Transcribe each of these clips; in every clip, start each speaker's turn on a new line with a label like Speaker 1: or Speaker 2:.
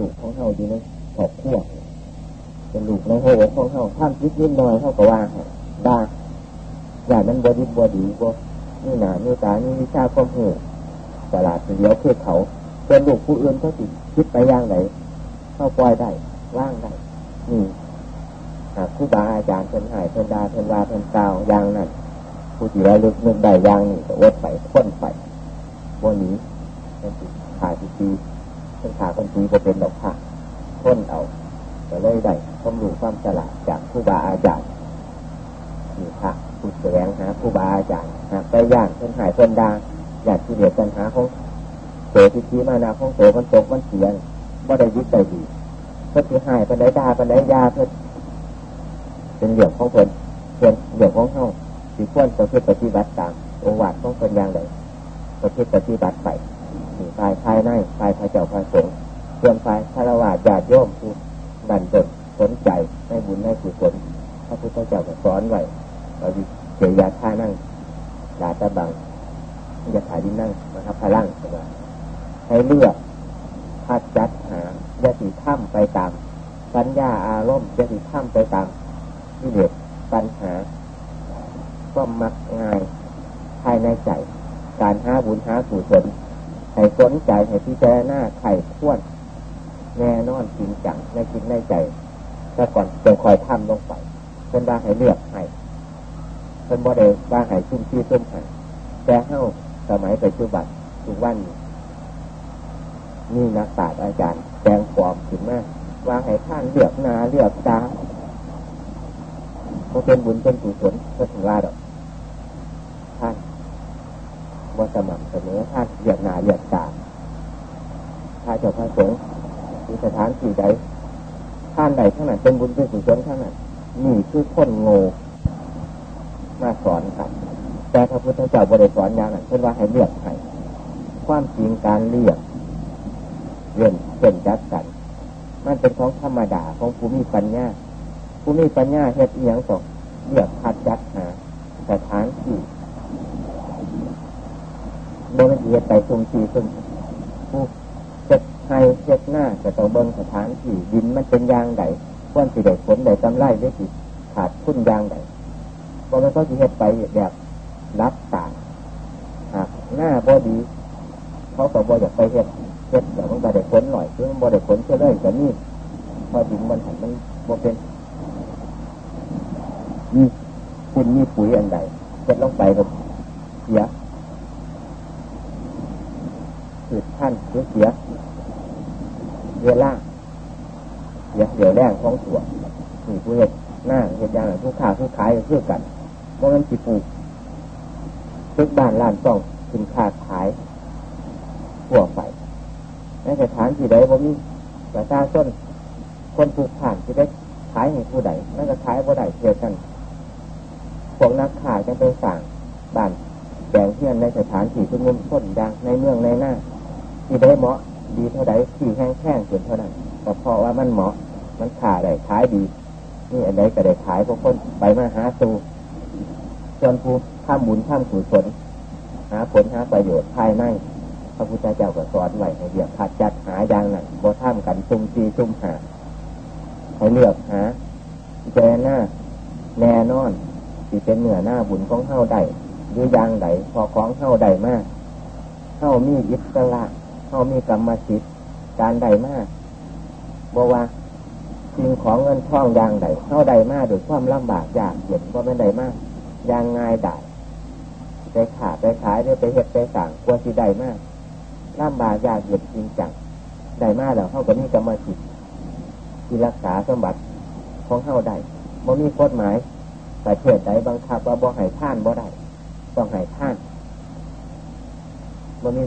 Speaker 1: ลูกของเฮาอยู่ในขอบขั้วเป็นลูกในหัวของเฮาท่านคิดนิดหน่อยเท่ากับว่าได้อย่างนั้นบดีบดีบนี่หนานี่ตานี่วิชาความหูตลาดเดียวเพื่อเขาเป็นลูกผู้อื่นเขาติดคิดไปย่างไหนเข้าปล่อยได้ว่างได้นี่หากผู้บาอาจารย์เพิ่นหายเพิ่นดาเพิ่นวาเพิ่นกล่าวย่างนั้นผู้ที่ระลึกนึกได้ย่างนี่ก็อดไปพ้นไปวันนี้เป็นขาดที เป็นขาคนทีก็เป็นดอกผ้าพ้นเอาก็เลยได้ความรู้ความฉลาดจากผู้บาอาจารย์นี่ค่ะผู้แสวงหาผู้บาอาจารย์หากไปย่างเพิ่นหายเพิ่นดาอยากที่เดียดปัญหาของโสทิทีมานาของโสมันตกมันเสียว่าได้ยึดใจดีเพื่อที่หายปันไดดาปันไดยาเพื่อเป็นเหลี่ยมของเพิ่นเป็นเหลี่ยมของเฮาสีควรประพฤติปฏิบัติตามโอวาทของเพิ่นอย่างไรประพฤติปฏิบัติไป ฝ่ายภายในฝ่ายพระเจ้าพระสงฆ์ส่วนฝ่ายฆราวาสญาติโยมผู้ดันดนสนใจในบุญในกุศลพระพุทธเจ้าสอนไว้เราเสียยาท่านั่งดาตะบังยาถ่ายดินนั่งนะครับพลังว่าให้เลือกพัดจัดหายาสีถ้ำไปตามสัญญาอารมณ์ยาสีถ้ำไปตามที่เด็ดปัญหา ก็มักง่ายภายในใจ การหาบุญหาสุศล ให้สนใจให้พิจารณาไข่ข้วนแน่นอนจริงจังในจิตในใจแต่ก่อนจะคอยทำลงไปเป็นว่าให้เลือกให้เป็นบ่ได้ว่าให้ชุ่มชี้ชุ่มหาแต่เข้าสมัยปัจจุบันทุกวันนี่นักศาสตร์อาจารย์แจงความถึงมาว่าให้ท่านเลือกนาเลือกตาเขาเป็นบุญเป็นกุศลก็ถึงว่าดอก ว่าสม่ำเสมอท่านเลือกนาเลือกตาถ้าเจ้าพระสงฆ์มีสถานที่ใดท่านใดข้างนั้นเป็นบุญเป็นกุศลข้างนั้นนี่คือคนโง่มาสอนครับ แต่พระพุทธเจ้าบริสอนอย่างนั้นเช่นว่าให้เลือกให้ความจริงการเลือกเรื่องเป็นจัดกันมันเป็นของธรรมดาของผู้มีปัญญาผู้มีปัญญาเฮ็ดเอียงสองเลือกคัดจัดหาสถานที่ โดยละเอียดไปซุ่มทีซุ่มผู้จะให้เช็ดหน้าจะต้องเบิ่งสถานที่ดินมันเป็นยางใดควรสิได้ผลได้กำไรได้สิขาดทุนยางใดเพราะมันก็จะเฮ็ดไปแบบรับตาหากหน้าบอดี เขาก็บออยากไปเห็ดเห็ดแต่มันก็ได้ผลหน่อยคือมันบอได้ผลเช่เลยแต่นี่พอดินมันหันมันบอเป็นมีคุณมีปุ๋ยอันใดเห็ดลงไปก็เสีย สืดท่านเสียเสียเรือล่าเสียเดี๋ยวแรงท้องตัวนี่ผู้เห็ดหน้าเห็ดยางผู้ขาผู้ขายเพื่อกันว่ามันจีปูึกบ้านล้านต้องสินค้าขายทั่วไปในสถานที่ใดบ่มีประชาชนคนผูกผ่านที่ได้ขายให้ผู้ใดนั่นก็ขายผู้ใดเพื่อกันพวกนักขายจะไปสั่งบ้านแบ่งเพื่อนในสถานที่ชุมนุมคนดังในเมืองในหน้า ที่ได้เหมาะดีเท่าใดที่แห้งแห้งเกินเท่านั้นก็เพราะว่ามันเหมาะมันขาได้ขายดี นี่อันใดก็ได้ขายพวกคนไปมาหาสู่ส่วนผู้ข้ามบุญข้ามกุศลหาผลหาประโยชน์ภายในพระพุทธเจ้าก็สอนไว้ให้เรียกขัดจัดหาอย่างนั้นบ่ท่ามกันซุ่มซีซุ่มหาให้เลือกหาเจหน้าแน่นอนที่เป็นเหนือหน้าบุญของเฮ้าใดหรือยางใดพอของเฮ้าใดมากเฮ้ามีอิสระ เฮ้ามีกรรมสิทธิ์การใดมากบอกว่าสิ่งของเงินทองอย่างใดเท่าใดมากโดยความลำบากยากเย็นก็ไม่ใดมากอย่างง่ายได้ไปขาดไปขายได้ไปเห็ดไปสั่งกลัวสิได้มากลำบากยากเย็นจริงจังได้มากแล้วเข้ากับนี่กรรมสิทธิ์ที่รักษาสมบัติของเข้าได้บ่มีกฎหมายแต่เทศใดบังคับว่าบ่ให้ท่านบ่ได้ต้องให้ท่านบ่มี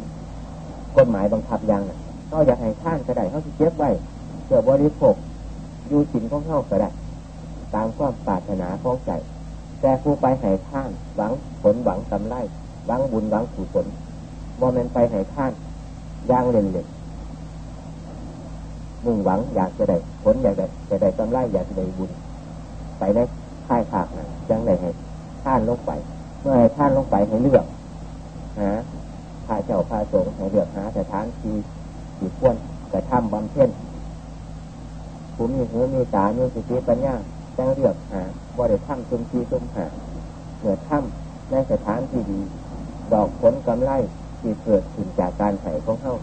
Speaker 1: กฎหมายบังคับยังเขาอยากให้ท่านก็ได้เขาจะเก็บไว้เพื่อบริโภคอยู่สินของเข้าก็ได้ตามความปรารถนาของใจ แต่ผู้ไปให้ท่านหวังผลหวังกำไรหวังบุญหวังกุศลว่ามันไปให้ท่านย่างเล่นเลยมุ่งหวังอยากจะได้ผลอยากได้จะได้กำไรอยากจะได้บุญ ไปในค่ายขากนะยังได้ให้ท่านลงไป เมื่อให้ท่านลงไปให้เลือกหา พาเจ้าพาสงฆ์ให้เลือกหาแต่ทานที่ที่ควรกระทำบำเพ็ญผู้มีหูมีตามีสติปัญญาจังเรียกหาบริถ้ำซุมทีซุมหาเหนือถ้ำในสถานที่ดี ดอกผลกำไรที่เกิดขึ้นจากการไถ่ของเข้า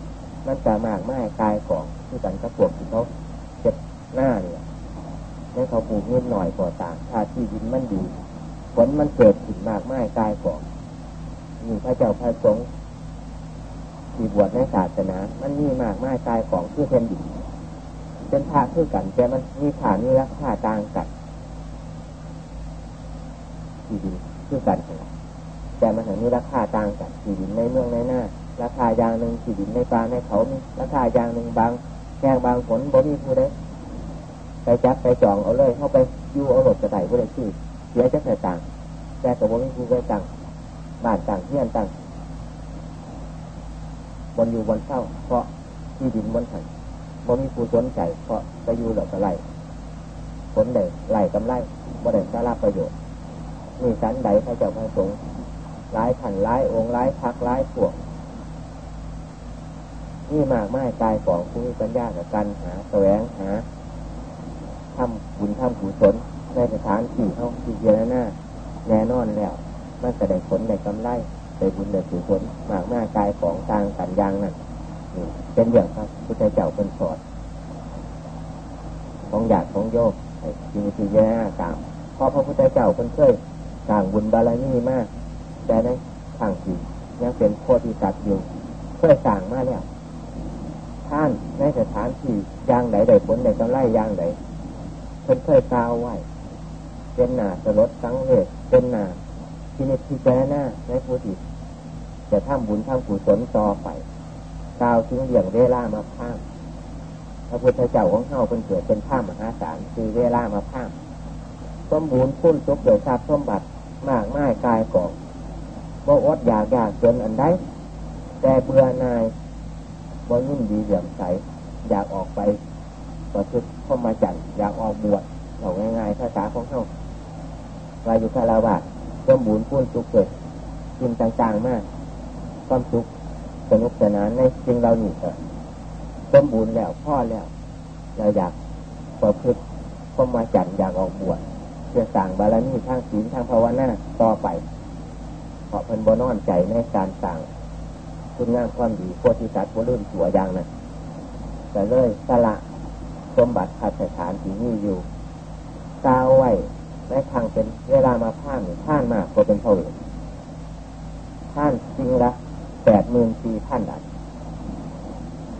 Speaker 1: มันจะมากไม่กายของที่กันกระปวกที่เขาเจ็บหน้าเนี่ยให้เขาปลูกนิดหน่อยก่อต่างถ้าที่ดินมันดีผลมันเกิดขึ้นมากไม่กายของมีพระเจ้าพระสงฆ์ ที่บวชในศาสนา มันมีมากไม่กายของคือเพนดินเป็นพระคือกัน แต่มันมีฐานมีราคาต่างกันที่ดินคือกันแต่มันถึงมีราคาต่างกันที่ดินในเมืองในหน้า ราคาอย่างหนึ่งที่ดินในป่าในเขามีราคาอย่างหนึ่งบางแงบางผลบ่มีผู้ใดไปจับไปจองเอาเลยเข้าไปยู่เอาหลดกระไดผู้ใดชื่อเสียจะใส่ต่างแต่กับบ่มีผู้ใดต่างบ้านต่างเที่ยนต่าง บนอยู่บนเศร้า เพราะที่ดินบนถังบ่มีผู้สนใจเพราะไปอยู่เหลอกะไรผลใดไหลกำไรบ่ได้สาระประโยชน์มีสันใดพระเจ้าพระสงฆ์หลายขันหลายองค์หลายพักหลายพวกนี่มากไม้กายของผู้มีปัญญากับการหาแสวงหาทำบุญทำกุศลในสถานที่เขาที่เยอะหน้าแน่นอนแล้ว มันจะได้ผลได้กำไร ได้บุญได้กุศลมากไม้ากายของต่างกันยางนั่นเป็นอย่างครับพุทธเจ้าเป็นสอนของอยากของโยกจริงที่แย่ตามเพราะพระพุทธเจ้าเป็นเคยสร้างบุญบารมีมาก แต่ในทางที่ยังเป็นโคติสัตว์อยู่เคยสั่งมาแล้วท่านในสถานที่ย่างไหนใดผลใดกำไรย่างไหนเพิ่นเคยกล่าวไว้เป็นหนาสลดสังเวชเป็นหนาที่นิพพิจารณาในผู้ที่ จะทำบุญทำกุศลต่อไปกล่าวถึงเรื่องเวลามาพามพระพุทธเจ้าของเฮาเป็นเกิดเป็นข้ามมหาศาลคือเวลามาพามสมบูรณ์พุ่นซุกโดยทราบสมบัติมากไม้กายกองบ่อดอยากอยากจนอันใดแต่เบื่อนายบ่ยิ่งดีเหลี่ยมใส อยากออกไปประพฤติข้ามาจันอยากออกบวชเอาง่ายๆภาษาของเขาวายุคาราวาสมบูรณ์พุ่นสุกเกิดกินต่างๆมาก ความสุขสนุกสนานในสิ่งเรานีเถอะสมบูรณ์แล้วพ่อแล้ว เราอยากประพฤติข้ามาจันอยากออกบวชเพื่อสั่งบารมีทางศีลทางภาวนาต่อไปเพราะเพิ่นบนอนใจในการสั่งคุณงามความดีโคติสัตว์บรุ่นตัวอย่างนั้นแต่เลยสละสมบัติพัฒฐานที่นี่อยู่กาวไว้ในทางเป็นเวลามาผ่านผ่านมากก็เป็นเท่าไหร่ผ่านจริงละ แปดหมื่นสี่พันดัด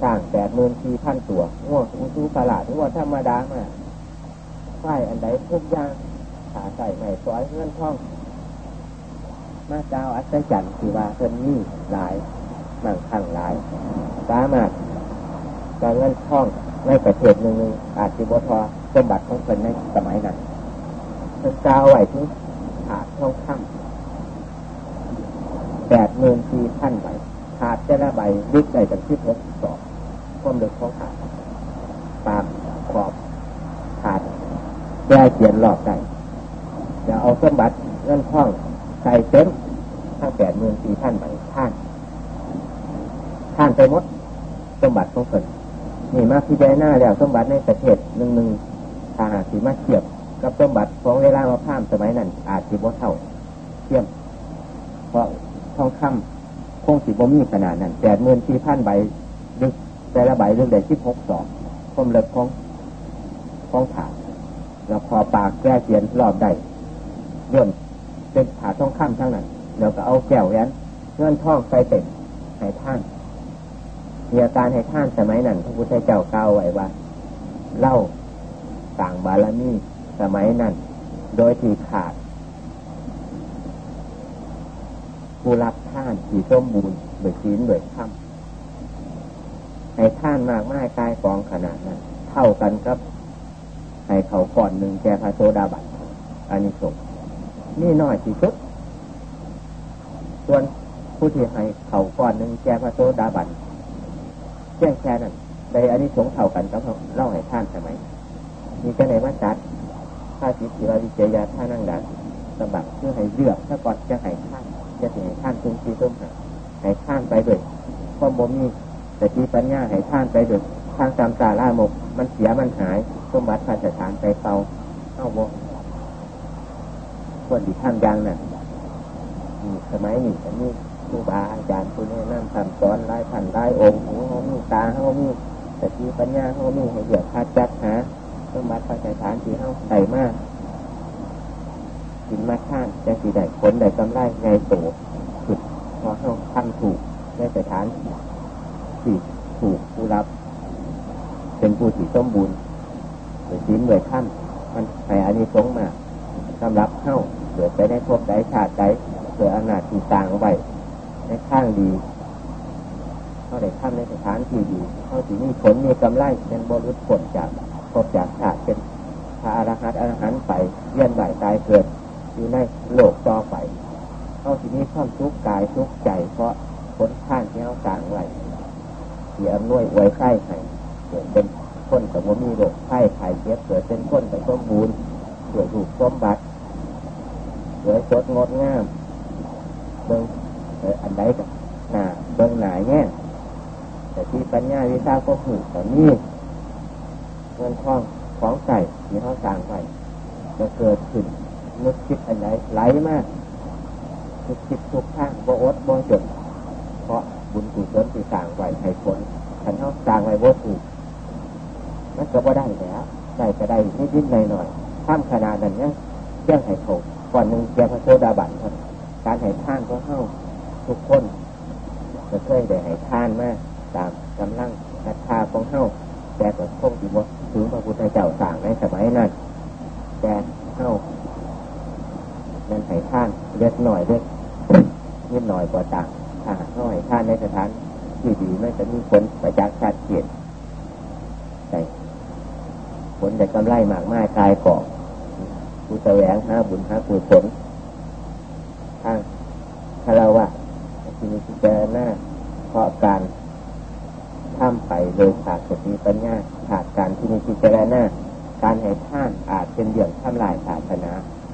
Speaker 1: สร้างแปดหมื่นสี่พันตัวง่วงอุซูประหลาดง่วงธรรมดามากไฟอันใดทุกอย่างขาใส่ใหม่ซอยเงินทอง มาเจ้าอัศจรรย์คือว่าเพิ่นนี่หลายมั่งคั่งหลายสามารถการเงินทองในประเทศหนึ่งอาจจะบทอสมบัติของเพิ่นในสมัยนั้นเพิ่นเจ้าไหวที่ขาดทองคำแปดหมื่นสี่พันใบ ขาดจะละใบยึดได้จากที่พบสอบความเดือดของขาดตามขอบขาดแก้เขียนหลอกได้จะเอาสมบัติเงินทองใส่เต็มทั้งแปดหมื่นสี่พันใบท่านท่านไปหมดสมบัติของเพิ่นนี่มาพิจารณาแล้วสมบัติในประเทศหนึ่งหนึ่งถ้าหากสีมาเทียบกับสมบัติของเวลามาพามสมัยนั้น อาจสิบ่เท่าเทียมเพราะทองคำ คงสิบ่มีขนาดนั้นแปดหมื่นสี่พันใบลึกแต่ละใบลึกได้ที่หกสองความลึกของของถาแล้วพอปากแก้เขียนรอบได้ย่นเป็นถาทองคำทั้งนั้นแล้วก็เอาแก้วแย้นเงื่อนทองใส่เต็มให้ท่านมีอาการให้ท่านสมัยนั้นพระพุทธเจ้าก่าไว้ว่าเล่าต่างบาลมีสมัยนั้น โดยที่ขาด ผู้รับท่านที่สมบูรณ์โดยศีลโดยธรรมให้ท่านมากมากกายกองขนาดนั้นเท่ากันครับให้เขาก่อนหนึ่งแกพระโซดาบัตอันนี้ส่งนี่น้อยที่สุดส่วนผู้ที่ให้เขาก่อนหนึ่งแกพระโซดาบัตเพียงแค่นั้นในอันนี้สงเท่ากันกับเล่าให้ท่านใช่ไหมมีจะไหนว่าจัดถ้าสิทธิวาวิเจยาท่านั่งดันสบับเพื่อให้เลือกถ้าก่อนจะให้ท่าน จะให้ท่านตุ้มซีตุ้มหาให้ท่านไปด้วยความบ่มีแต่ที่ปัญญาให้ท่านไปด้วยทางตามตาล่าหมก มันเสียมันหายสมบัติพระสถานไปเตาเข้าบ่คนที่ทำยังน่ะสมัยนี้อันนี้ครูบาอาจารย์คุณแนะนำคำสอนไล่พันไล่องค์หูเขามีตาเขามีแต่ที่ปัญญาเขามีให้เดือดคาจัดหาสมบัติพระสถานที่เขาใส่มาก กินมาข้างจะสีได้ผลได้กำไรไงโตสุดพอเขาทำถูกได้สถานที่ถูกผู้รับ เป็นผู้ที่สมบูรณ์หรือศีเหนื่อยขั้นมันให้อานิสงส์มาสำหรับเข้าเกิดไปได้พบได้ชาติได้เกิดอนาถต่างไว้ในข้างดีเขาได้ทำในสถานที่ดีเขาถือมีผลมีกำไรเป็นบริสุทธิ์จากพบจากชาติเป็นพระอรหันต์อรหันต์ไปเยี่ยนไหวตายเกิด อยู่ในโลกต่อไปเขาถือมีความทุกข์กายทุกข์ใจ เพราะผลข้างที่เขาต่างไว้ที่อำนวยไว้ไส้ให้เกิดเป็นคนแต่ว่ามีโรคไข้ไข้เจ็บเกิดเป็นคนแต่สมบูรณ์เกิดถูกสมบัติสวยสดงดงามเบิ้งอันใดกับหนาเบิ้งหนาแง่แต่ที่ปัญญาวิชาก็ผูกแต่นี่เงินทองของใส่ที่เขาสร้างไปจะเกิดขึ้น นึกคิดอันไหนไหลมากนึกคิดทุกข้างบ่อดบ่จดเพราะบุญกุศลที่สร้างไว้ให้ผลขันเขาสร้างไว้บ่ถูกมันก็บ่ได้แล้วได้ก็ได้นิดๆหน่อยๆข้ามขนาดนั้นเนี่ยแจ้งให้ถูกก่อนหนึ่งเจ้าพระโสดาบันครับการให้ท่านก็เข้าทุกคนจะเคยได้ให้ท่านมากตามกำลังศรัทธาของเข้าแต่ก็คงที่ว่าถึงพระพุทธเจ้าสั่งในสมัยนั้นแต่เข้า นั้นให้ท่านเล็กหน่อยเล็กนิดหน่อยกว่าต่างถ้าเข้าให้ท่านในสถานที่ดีไม่จะมีผลประจักษ์ชัดเจนแต่ผลจะกำไรมากมายกายก่อผู้แสวงหาบุญหากุศลทางคารวะที่มีพิจารณาเพราะการทำไปโดยขาดสติปัญญาขาดการที่มีพิจารณาการให้ท่านอาจเป็นเรื่องทำลายศาสนา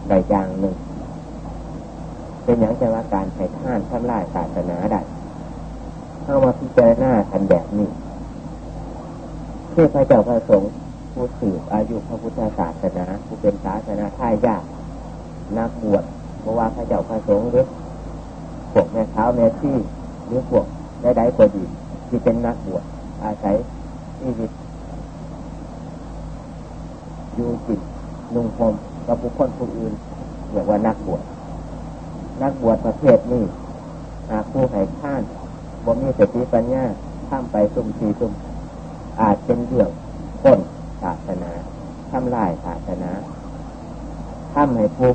Speaker 1: ใดอย่างหนึ่ง เป็นอย่างจะว่าการให้ท่านทำลายศาสนาได้เข้ามาพิจารณาทันแบบนี้ที่พระเจ้าพระสงฆ์ผู้สืบอายุพระพุทธศาสนาผู้เป็นศาสนาท่ายากนักบวชเพราะว่าพระเจ้าพระสงฆ์หรือพวกแม่เท้าแม่ที่หรือพวกได้ได้ก็ดีที่เป็นนักบวชอาศัยชีวิตอยู่จิตนุ่งห่มกับบุคคลผู้อื่นเรียกว่านักบวช นักบวชประเภทนี้หากผู้ให้ท่านบ่มีสติปัญญาข้ามไปซุ่มสีซุ่มอาจเป็นเรื่องก้นศาสนาทำลายศาสนาทำให้ผู้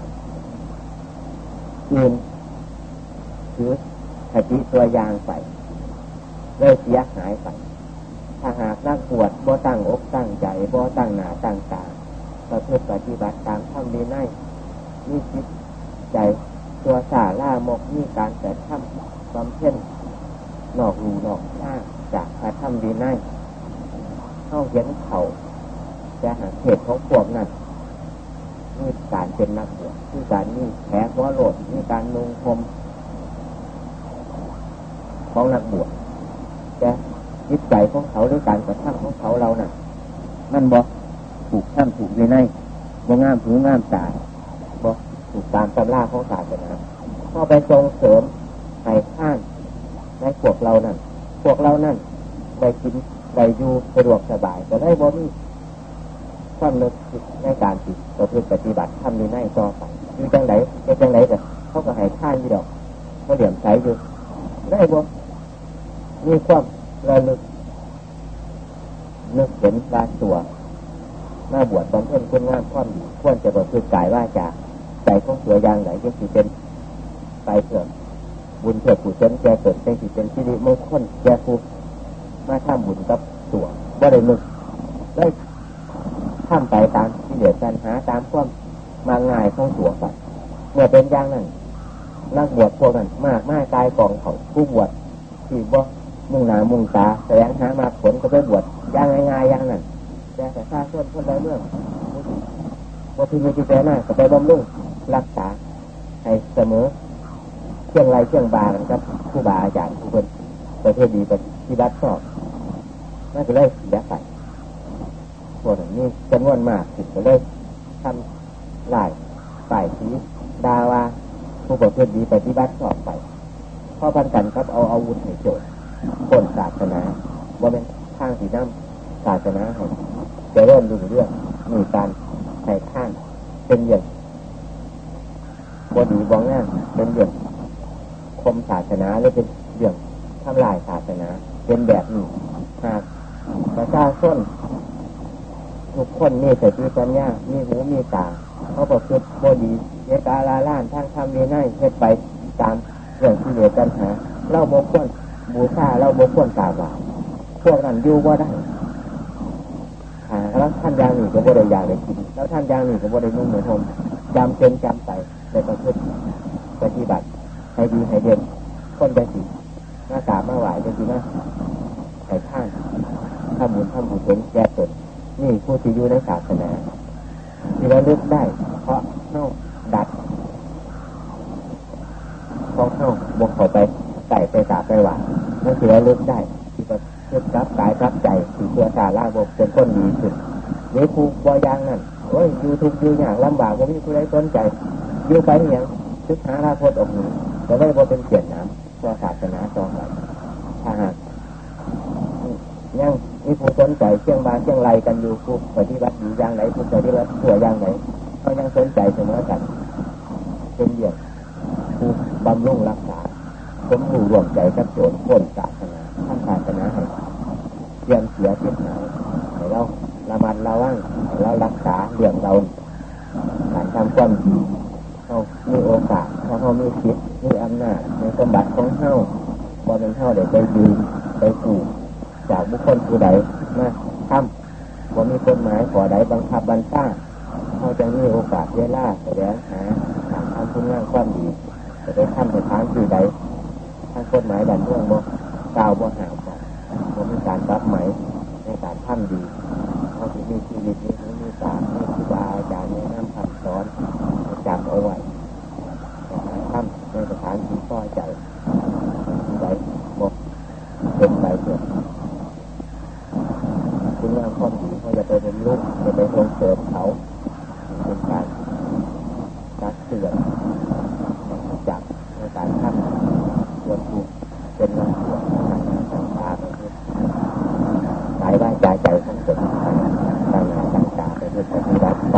Speaker 1: อื่นคือคติตัวอย่างไปเลยเสียหายไปถ้าหากนักบวชบ่ตั้งอกตั้งใจบ่ตั้งหนาตั้งตาประพฤติปฏิบัติตามธรรมดีในมีจิตใจ ตัวสาล่ามกมีการแต่ทำบำเพ็ญนอกรูนอกหน้าจากพระธรรมดีในเข้าเห็นเขาจะหาเหตุของพวกนั้นมีการเป็นนักบวชมีการมีแผลหัวโหลดมีการนุ่งคมของนักบวชแต่จิตใจของเขาหรือการกระทำของเขาเรานะ่ะ มันบอกถูกท่านถูกในในบ่งามถูงามตา ตามตำราของศาสนาพอไปทรงเสริมให้ข้างในพวกเรานั่น พวกเรานั่นไปกินไปอยู่สะดวกสบายแต่ได้บ่มีความนึกในการติดประพฤติปฏิบัติทำในในต่อไปอยู่จังไหนจะจังไหนแต่เขาก็ให้ข้างอยู่ดอกเขาเหลี่ยมใช้อยู่ได้บ่มีความระลึกนึกเห็นลาตัวหน้าบวชบำเพ็ญคุณงามความดีควรจะบอกคือกายว่าจะ ใจของตัวอย่างไหนยังสิเป็นไปเถื่อบุญเถื่อผู้ชนแก่เกิดเป็นสิเป็นที่ดีไม่ค้นแก่ผู้มาทำบุญกับตัวว่าได้นึกได้ทำไปตามที่เหลือกันหาตามความมาง่ายของตัวไปเมื่อเป็นอย่างนั้นนักบวชพวกนั้นมากมากกายกองเขาผู้บวชที่บ่ามุ่งหนามุ่งตาแสดงหามาผลก็ไปบวชย่างง่ายๆอย่างนั้นแต่แต่ข้าส่วนคนใดเรื่องว่าที่มีจิตใจน่าก็ไปบำรุง รักษาให้เสมอเชื่องไรเชื่องบากันครับ ผู้บาอาจารย์ผู้คนประเทศดีปฏิบัติชอบน่าจะได้เสียไปพวกนี้จำนวนมากถึงจะเลยทำลายฝ่ายชีดาว่าผู้ประพฤติดีปฏิบัติชอบไปพ่อพันกันครับเอาอาวุธให้โจทย์คนศาสนา ว่าเป็นข้างสีน้ำศาสนาให้จะเริ่มดูเรื่องมีการใส่ข้างเป็นอย่าง บดีบองงานเป็นอย่างคมศาสนาหรือเป็นอย่างทำลายศาสนา เป็นแบบนี้หากประชาชนทุกคนมีสติปัญญามีหูมีตาเขาประพฤติบดีเยกาลาล้านทางทำเวไนเฮ็ดไปตามเรื่องที่เหลือกันหาเล่าโมกวนบูชาเล่าโมกวนตาบาพวกนั้นอยู่ว่าได้หาแล้วท่านยางหนีก็บ่ได้ยางได้กินแล้วท่านยางหนีก็บ่ได้นุ่งเหมือนผมจำเป็นจำไป ในประพฤติปฏิบัติให้ดีให้เด่นคนจะสิหน้าตามาไหวจะสินะใส่ข้างทำบุญทำบุญเป็นแก่ตนนี่ผู้ที่อยู่ในศาสนาที่เราเลือกได้ เพราะเข้าดัดเพราะเข้าบกเข้าไปใส่ไปสาไปหวานนั่นคือเราเลือกได้ ที่จะเพื่อรับกายรับใจที่เพื่อตาล่าบกเป็นคนดีสุดเดี๋ยวครูบอยางนั่นโอ้ยยูทูบยูอย่างลำบากว่ามีผู้ใดสนใจ ยู่ไปอย่างศึกษาลาพดออกนี้จะได้บ่เป็นเกียรติน้ำเพราะศาสนาจองไปถ้าหากยังมีผู้สนใจเชียงบานเชียงไรกันอยู่ผู้ปฏิบัติอยู่อย่างไรผู้ปฏิบัติตัวอย่างไรก็ยังสนใจเสมอกันเป็นเดียวผู้บำรุงรักษาสมรู้รวมใจกับโจรคนศาสนาท่านศาสนาให้เยี่ยมเสียเสียหายให้เราระมัดระวังให้เรารักษาเรื่องเราการทำความดี เขามีโอกาสถ้าเขามีสิทธิ์มีอำนาจในสมบัติของเขาบอเป็นเขาเดี๋ยวไปยืมไปกู้จากบุคคลผู้ใดมาทำว่ามีกฎหมายขอใดบังคับบัญชาเขาจะมีโอกาสเวลาแสดงหาทางทำคุณงามความดีจะได้ทำในทางที่ใดทางกฎหมายดันเรื่องบ่กล่าวบ่หาวกันบ่มีการรับไหมในการทำดีเขาจะมีชีวิตนี้มีสารมีครูบาอาจารย์แนะนำคำสอนจำเอาไว้ ในสถานที่พ่อใจใจบกเป็นไปเกิดคุณงามความดีเขาจะไปเป็นลูกจะไปส่งเสริมเขาเป็นการตักเตือนจับในการทำควรถูกเป็นนักบวชทางการต่างๆไปสายว่าใจใจของตนทางงานต่างๆไปเพื่อปฏิบัติไป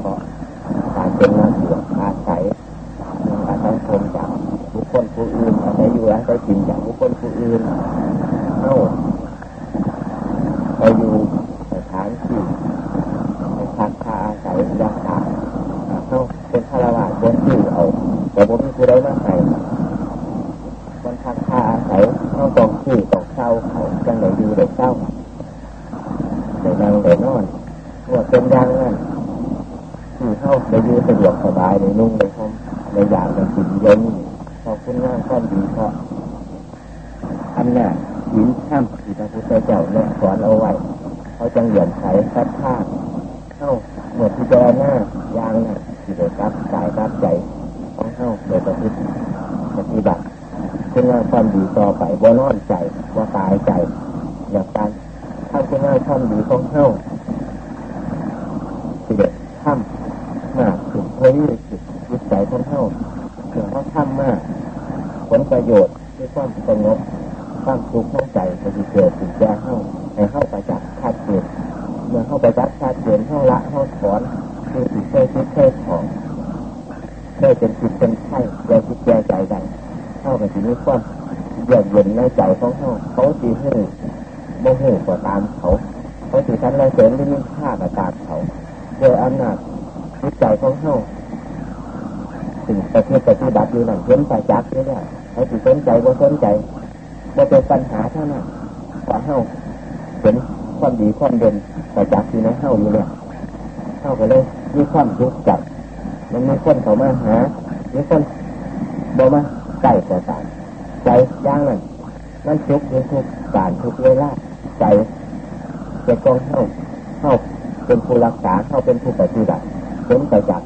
Speaker 1: เพราะการเป็นนักบวชอาศัยการสังคมจากบุคคลผู้อื่นอาศัยอยู่อาศัยกินจากบุคคลผู้อื่นเข้าไปอยู่สถานที่ในพักพาอาศัยยาตาเข้าเป็นคารวะบนที่เอาแต่บนที่ผู้ใดมาใส่บนพักพาอาศัยเข้าตรงที่ตรงเช้าเขาจังไหนอยู่เด็กเช้าเด็กนั่งเด็กนอนว่าเป็นยังนั่นที่เข้าไปอยู่สะดวกสบายในนุ่งในคมในอย่างในสิ่งเย็นพอคุณงามความดีเพราะอำนาจหินข้ามที่พระพุทธเจ้าเนี่ยสอนเอาไว้ เขาจังเหยียนไขสัดท่าเข้าเมื่อพิจารณายางน่ะที่ได้รับกายรับใจของเข้าโดยประพฤติปฏิบัติคุณงามความดีต่อไปบ่นอนใจว่าตายใจ อยากการถ้าคุณงามความดีของเข้าที่ได้ทำมากถึงเพื่อที่จิตจิตใจของเข้าถึงเขาทำมากผลประโยชน์ด้วยความสงบความสุขของใจจะ เกิดถึงแก่เข้าให้เข้าไปจากชาติเกิดเมื่อเข้าไปจากชาติเกิดเข้าละเข้าถอนคือสิ่งเคยคิดเคยของเคยเป็นจิตเป็นไข้แก่คิดแก่ใจได้เข้าไปถึงนี้ความเยือกเย็นในใจของเขาเขาสีใหูโมโหกว่าตามเขาเขาสีทันเราเสริมที่มีค่ากับตามเขาโดยอำนาจจิตใจของเขาสิ่งประเทศปฏิบัติอยู่นั่นเห็นไปจักเนี่แหละให้สิสนใจว่าสนใจว่าเป็นปัญหาเท่านั้น แต่เฮาเห็นความดีความเด่นแต่จากที่ในเฮาอยู่เนี่ยเฮาก็เลยมีความทุกข์จัดมันมีคนเขามาหามีคนบอกมาใกล้แต่ตายใจย่างนั่นมันทุกข์ทุกการทุกเวลาใจจะกองเฮาเฮาเป็นผู้รักษาเฮาเป็นผู้ปฏิบัติเห็นไปจาก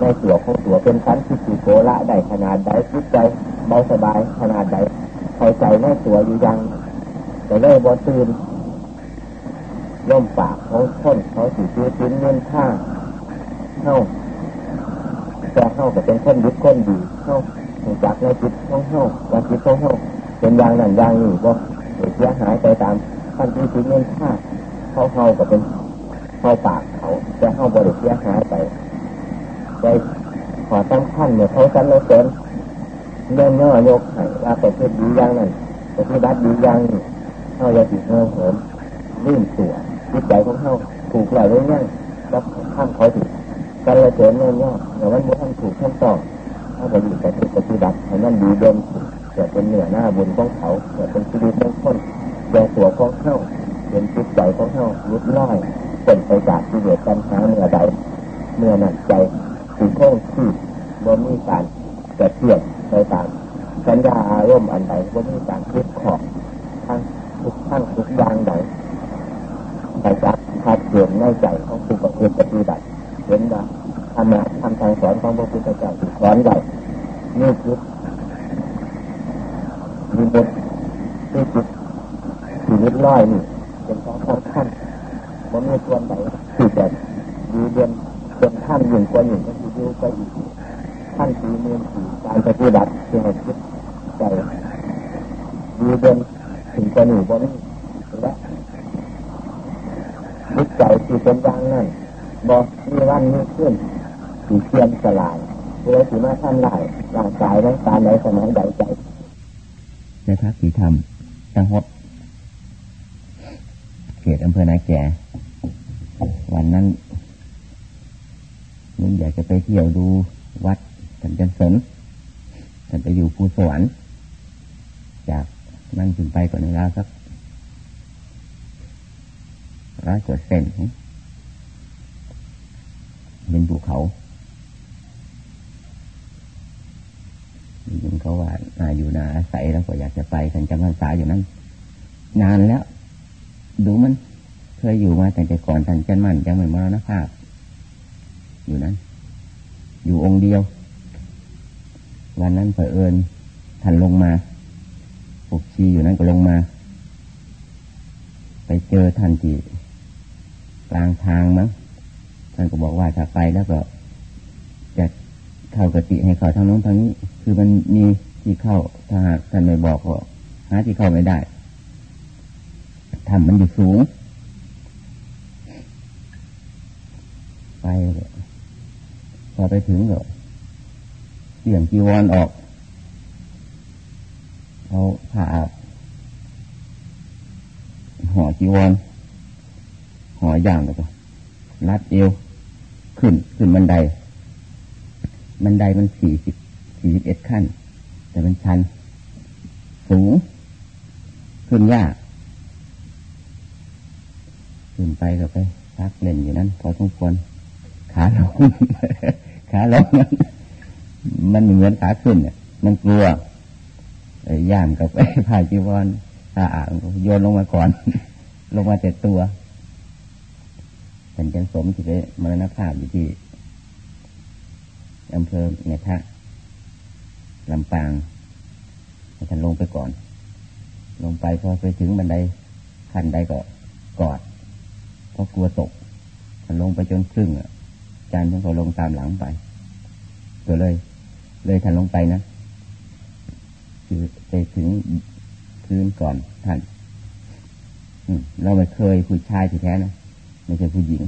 Speaker 1: ในตัวของตัวเป็นชั้นที่สีโกละได้ขนาดใดจิตใจเบาสบายขนาดใด เข้าใจในตัวอยู่ยังแต่เลยบอตื่นย่อมปากเขาค้นเขาสีซื้อชิ้นเงินค่าเข้าแต่เข้ากับเป็นคนยึดคนดีเข้าจากในจิตของเข้าจาจิตของเข้าเป็นอย่างนั้นอย่างนี้ก็เสียหายไปตามขั้นที่ชิ้นเงินค่าเข้าเข้ากับเป็นเข้าปากเขาแต่เข้าบริเสียหายไปไปขอตั้งขั้นเนี่ยเขากันแล้วเต็ม เงินเนาะยกให้ว่าประเทศดีอย่างนั้นประเทศบัดดีอย่างนี้เข้าอย่าติดเงินเหิมลื่นตัวจิตใจของเข้าถูกไหลไว้ง่ายรับข้ามเขาถึงการละเสริมเงินเนาะแต่ว่ามันถูกขั้นต่อถ้าไปอยู่กับปฏิบัติให้มันดีเด่นเกิดเป็นเหนือหน้าบุญของเขาเกิดเป็นชีวิตของคนแยงตัวของเข้าเป็นจิตใจของเข้าลุดล่อยเป็นไปจากที่เหตุปัญหาเมื่อใดเมื่อนั้นใจถึงข้งที่บนมีการ กระเทียมไปตามสัญญาอารมณ์อันใดบนมีการคิดขอบทั้งทุกทั้งทุกอย่างใดไปจากขาดเกินในใจของผู้ประพฤติปฏิบัติเห็นว่าธรรมะทำทางสอนของพระพุทธเจ้าสอนใหญ่นี่คือมีบทนี่คือชีวิตร้อยนี่เป็นของสำคัญมันมีส่วนใดที่จะดีเด่นเป็นท่านหนึ่งกว่าหนึ่งก็คือดูก็อีก ท่านสีเมือนสีการปฏิบัติเพื่อคิดใจดีเด่นถึงกว่าหนึ่งกว่านี้และจิตใจที่เป็นยางนั้นบอกมีวันมีขึ้นสีเทียมสลายเพื่อสีมาทำลายร่างกายร่างกายในสมัยใดใจ
Speaker 2: ในพระสีธรรมจังหวัดเขตอำเภอนาแก่วันนั้นนึกอยากจะไปเที่ยวดูวัด สันจันสนท่านไปอยู่ภูสวรรค์จากนั่นขึ้นไปก่อนเวลาสักร้อยกว่าเซนเป็นภูเขายินเขาว่าอยู่นาอาศัยแล้วก็อยากจะไปกันจำพรรษาอยู่นั้น นานแล้ว ดูมันเคยอยู่มาแต่แต่ก่อนท่านจันมันยังไม่มรณภาพ อยู่นั้น อยู่องค์เดียว วันนั้นเผอิญท่านลงมาปกชีอยู่นั้นก็ลงมา ไปเจอท่านที่กลางทางมั้งท่านก็บอกว่าถ้าไปแล้วก็จะเข้ากติให้เขาทางโน้นทางนี้ คือมันมีที่เข้าถ้าหากท่านไม่บอกก็หาที่เข้าไม่ได้ทำมันอยู่สูง ไปพอไปถึงก็ เสี่ยงจีวรออก เอาผ้าห่อจีวรห่อย่างแล้วก็รัดเอวขึ้นขึ้นบันได บันไดมันสี่สิบสี่สิบเอ็ดขั้น แต่มันชัน สูง ขึ้นยากขึ้นไปก็ไปพักเล่นอยู่นั้นพอสมควรขาลงขาลง มันเหมือนขาขึ้นเนี่ยมันกลัวย่ามกับไอ้ผ้าจีวรผ้าอ่างโยนลงมาก่อน ลงมาแต่ตัวเป็นจันสมที่ไปมรณภาพอยู่ที่อำเภอเนทะลำปางท่านลงไปก่อน ลงไปพอไปถึงบันไดขั้นใดก็กอดเพราะกลัวตกท่านลงไปจนครึ่งอะจานท่านก็ลงตามหลังไปก็เลย เลยท่านลงไปนะคือไปถึงพื้นก่อนท่านเราไม่เคยผู้ชายที่แท้นะไม่ใช่ผู้หญิง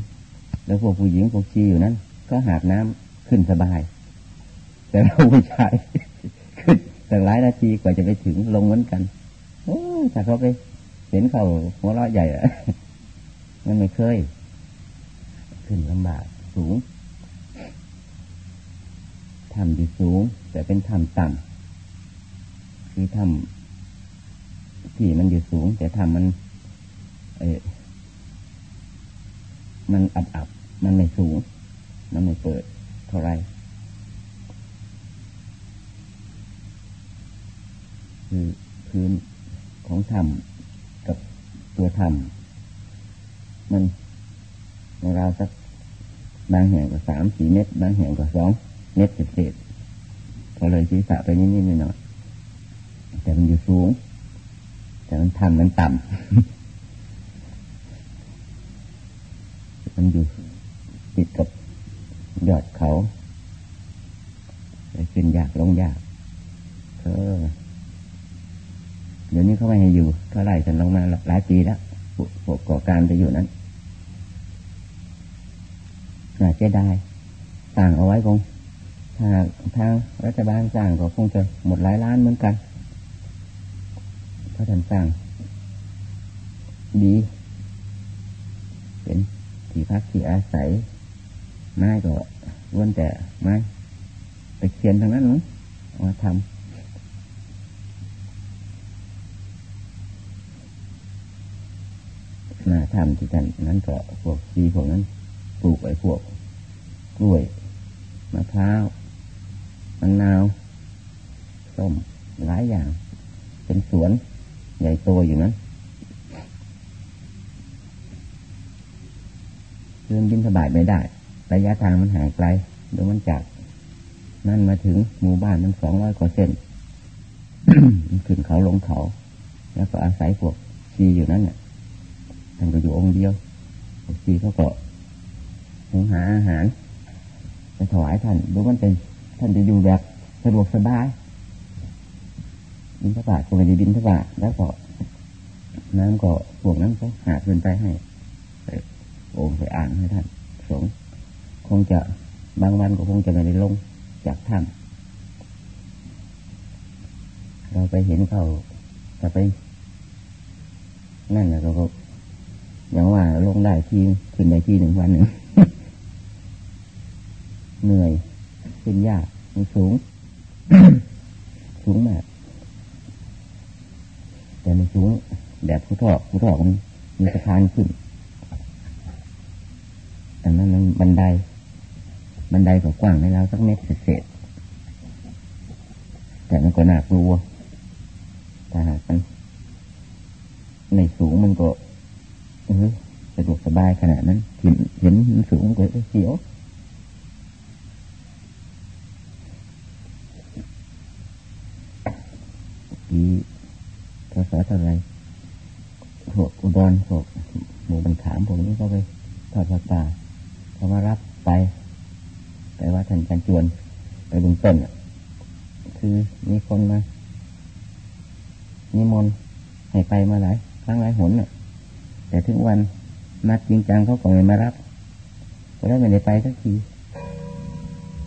Speaker 2: แล้วพวกผู้หญิงพวกชีอยู่นั้น ก็หาบน้ำขึ้นสบาย แต่เราผู้ชายขึ้นแต่หลายนาทีกว่าจะไปถึงลงเหมือนกันโอ้ถ้าเขาไปเห็นเขาหัวเราะใหญ่อะมันไม่เคย ขึ้นลำบากสูง ทำดีสูง แต่เป็นทำต่ำคือทำที่มันอยู่สูง แต่ทำมัน เอมันอับอับมันไม่สูง มันไม่เปิดเท่าไรคือพื้นของธรรมกับตัวธรรมมันในราวสักบางแห่งก็สามสี่เมตร บางแห่งก็สอง เมตรเศษก็เลยศีรษะไปนิดๆหน่อยแต่มันอยู่สูง แต่มันทำมันต่ำมันอยู่ติดกับยอดเขาขึ้นยากลงยากเออเดี๋ยวนี้เขาไม่ให้อยู่เท่าไหร่ฉันลงมาหลายปีแล้วพวกก่อการไปอยู่นั้นน่าเสียดายสั่งเอาไว้คง ถ้าทางรัฐบาลสั่งก็คงจะหมดหลายล้านเหมือนกันเพราะท่านสั่งดี เป็นที่พักที่อาศัยไม้ก็ล้วนแต่ไม้ไปเขียนทางนั้นเนาะมาทำนาทำที่กันนั้นก็พวกซีพวกนั้นปลูกไอ้พวกกล้วยมะพร้าว มะนาวส้มหลายอย่าง เป็นสวนใหญ่โตอยู่นั้นเดินบินสบายไม่ได้ ระยะทางมันห่างไกลโดยมันจาก นั่นมาถึงหมู่บ้านมันสองร้อยกว่าเส้นขึ้นเขาลงเขา แล้วก็อาศัยพวกชีอยู่นั่นเนี่ยท่านก็อยู่องค์เดียวชีเขาก็หุงหาอาหารไปถวายท่านดูมันเป็น ท่านจะอยู่แบบสะดวกสบายบินทบาทก็ไม่ได้บินทบาทแล้วก็น้ำก็พวกนั้นก็หาเงินไปให้โอ่งไปอ่างให้ท่านสงคงจะบางวันก็คงจะไม่ได้ลงจากถ้ำเราไปเห็นเขาจะไปนั่นแหละเราก็อย่างว่าลงได้ทีขึ้นได้ทีหนึ่งวันหนึ่งเหนื่อย ขึ้นยากมันสูง สูงมาก แต่มันสูงแดดผู้ทอกผู้ทอกมันมีสะพานขึ้นแต่นั้นมันบันได บันไดก็กว้างในเราสักเมตรเศษแต่มันก็น่ากลัวถ้าหากมันในสูงมันก็เออสะดวกสบายขนาดนั้น เห็นเห็นมันสูงก็เสียว ปีพศเท่าไรพวกอุดรพวกหมู่บันขามพวกนี้ก็ไปทอดผ้าป่าเขามารับไป ไปว่าท่านจันจวน ไปดึงต้นคือมีคนมานิมนต์ให้ไปมาหลายครั้งหลายหนแต่ถึงวันนัดจริงจังเขาก็ไม่มารับก็ได้ไม่ได้ไปสักที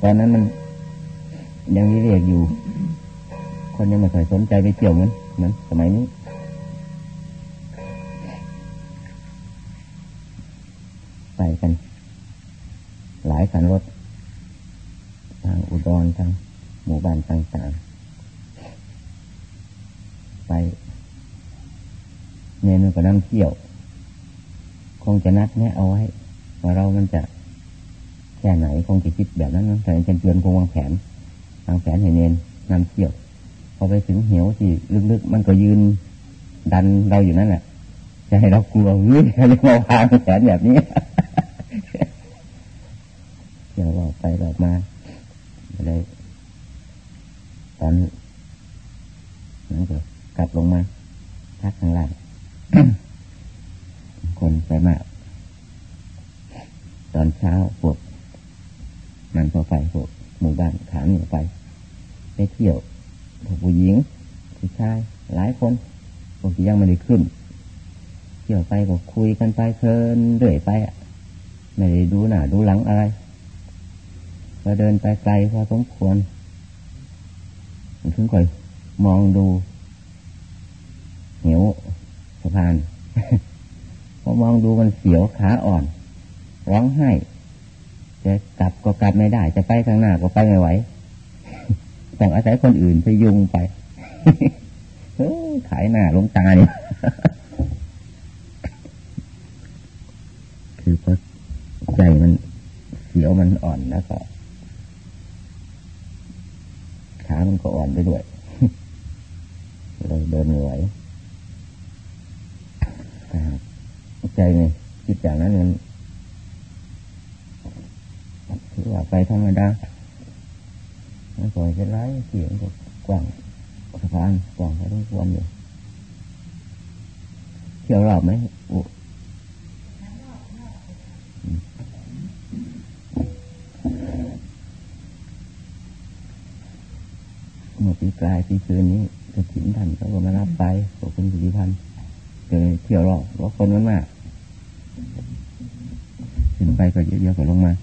Speaker 2: ตอนนั้นมันยังเรียกอยู่ คนยังไม่เคยสนใจไปเที่ยวเหมือนเหมือนสมัยนี้ ไปกัน หลายคันรถ ทางอุดรทางหมู่บ้านต่างๆ ไปเนียมันก็นั่งเที่ยว คงจะนัดแนะเอาไว้ว่าเรามันจะแค่ไหนคงจะคิดแบบนั้นนะแต่อาจารย์เตือนคงวางแผนวางแผนให้เนียนนำเที่ยว อไปถึงเหวที่ลึกๆมันก็ยืนดันเราอยู่นั่นแหละจะให้เรากลัวเฮ้ยเรามาวางแผนแบบนี้เดี๋ยวเราไปเรามาอะไรตอนนั้นก็กลับลงมาพักข้างล่างคนไปมาก ตอนเช้าพวกมันพอไปพวกหมู่บ้านขาเหนือไปไปเที่ยวพวกผู้หญิงผู้ชายหลายคนพวกที่ยังไม่ได้ขึ้น เที่ยวไปก็คุยกันไป เพลินเรื่อยไปอะไม่ได้ดูหน้าดูหลังอะไรพอเดินไปไกลพอสมควรถึงค่อยมองดูเหวสะพานพอมองดูมันเสียวขาอ่อน ร้องไห้จะกลับก็กลับไม่ได้ จะไปข้างหน้าก็ไปไม่ไหวต้องอาศัยคนอื่นพยุงไปขายหน้าลงตาเนี่ยคือเพราะใจ มันเสียวมันอ่อนแล้วก็ขามันก็อ่อนไปด้วยเลยเดินไม่ไหวใจไงคิดอย่างนั้นมันถือว่าไปธรรมดาไม่ปล่อยจะไล่เสียงกว้างสะพานกว้างไปทุกวันอยู่เที่ยวรอบไหม เมื่อปีกลายปีคืนนี้กระถิ่นท่านเขาก็มารับไปขอบคุณสุริพันธ์เจอเที่ยวรอบว่าคนมันมากขึ้นไปก็เยอะๆก็ลงมา